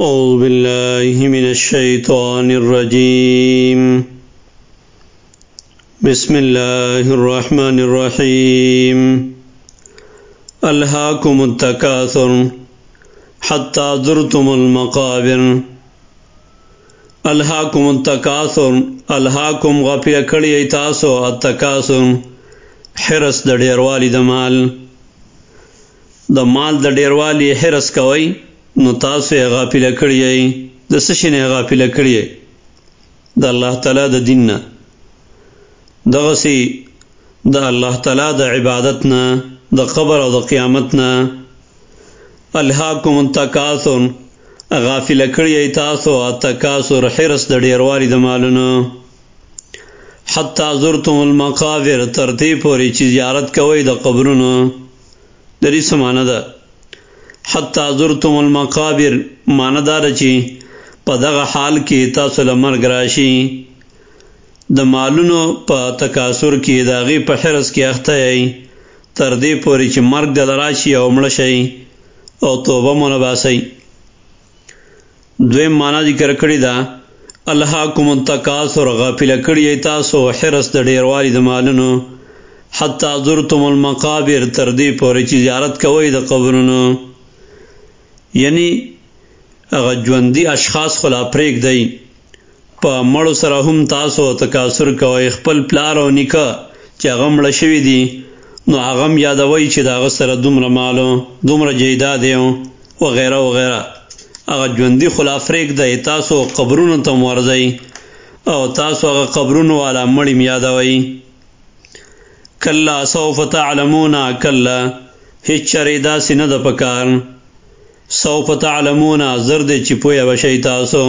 أعوذ بالله من الشيطان الرجيم. بسم الله الرحمن الرحيم. ألهاكم التكاثر حتى زرتم المقابر. الحاکم التکاثر الحاکم غفل کڑی تاسو التکاثر حرس د ډیروالی د مال. د مال د ډیروالی حرس کوي نو تاسو یې غافل کړی د سشنه غافل کړی د الله تعالی د دین نه. دغه سي د الله تعالی د عبادت نه، د قبر او د قیامت نه. الهاکم التکاثر. غافل کړی تاسو، التکاثر حرس د ډیروالي د مالونو. حتا زرتم المقابر ترتیب پوری چې زیارت کوي د قبرونو. دری سمانه ده؟ حتا زرتم المقابر، ماندار چی په دغه حال کې تاسو لمر گراشي د مالونو په تکاسر کې داغي په حرس کې اخته ای تر دې پوري چې مرګ د لراشي او مړ شي او توبه مونږ باسي دوی معنا ذکر کړی دا، الله کوم تکاسر غافل کړی تاسو حرس د ډیروالي د مالونو. حتا زرتم المقابر، تر دې پوري چې زیارت کوي د قبرونو. یعنی اگر ژوندۍ اشخاص خلا پریک دی. په مړو سره هم تاسو تکاسر کوي خپل پلار او نیکه چې هغه مړ شوی دی نو هغه یادوي چې دا سره دومره مالو دومره جیداد دی او غیره او غیره هغه ژوندۍ خلا پریک دی، تاسو قبرونو ته ورځي او تاسو هغه قبرونو والا مړی یادوي کلا سوف تعلمون کلا هیڅ چریدا سینه د پکار. سو پتا علمونا زرد چپویا وشی تاسو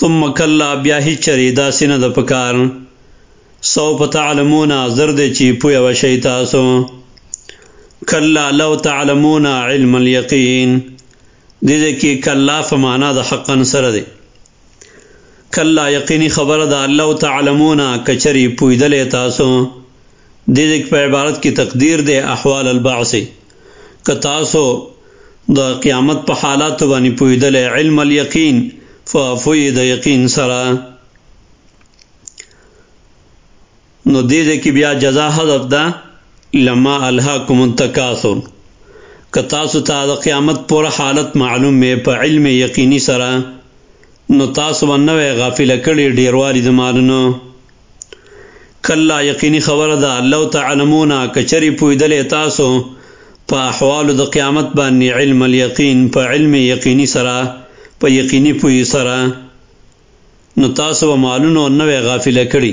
ثم کلا بیا ہی چری دا سین د پکار. سو پتا علمونا زرد چپویا وشی تاسو کلا لو تعلمون علم الیقین. دې کې کلا فمانا د حق سره دی. کلا یقینی خبر دا الله تعلمون کچری پویدل تاسو. دې په عبارت کی تقدیر دے احوال البعث. ک تاسو د قیامت په حالات باندې پویدل علم الیقین ففوید یقین سرا. نو دې دې کې بیا جزا حذف ده لما الهاکم التکاثر. کتا سو تا د قیامت پر حالت معلوم مې په علم یقینی سرا نو تاسو باندې غافل کړي ډیروالي د مالونو. کلا یقینی خبر ده الله تعلمون کچری پویدل تاسو په احوال د قیامت باندې علم الیقین په علم یقینی سرا په یقینی پوی سرا، نو تاسو مالونو نوې غافل کړي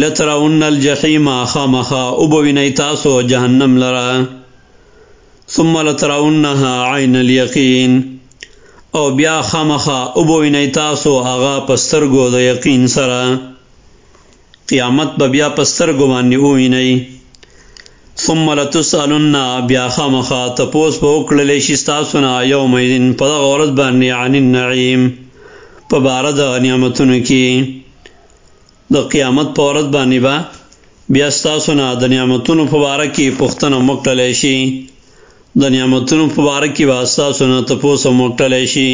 لترون الجحیم خامخا، او بوینای تاسو جهنم لرا. ثم لترونها عین الیقین، او بیا خامخا، او بوینای تاسو هغه پسترګو د یقین سرا. قیامت به بیا پسترګو باندې وینئ ثم لتسالن بیا خامخا تپوس په وکړلې شي تاسو نه یوم دین په غورت باندې عن النعیم په بارد نعمتونو کې د قیامت په ورځ باندې با بیا تاسو نه د نعمتونو په باره کې پښتنه مکړلې شي د نعمتونو په باره کې واسطه سونه تپوس مکړلې شي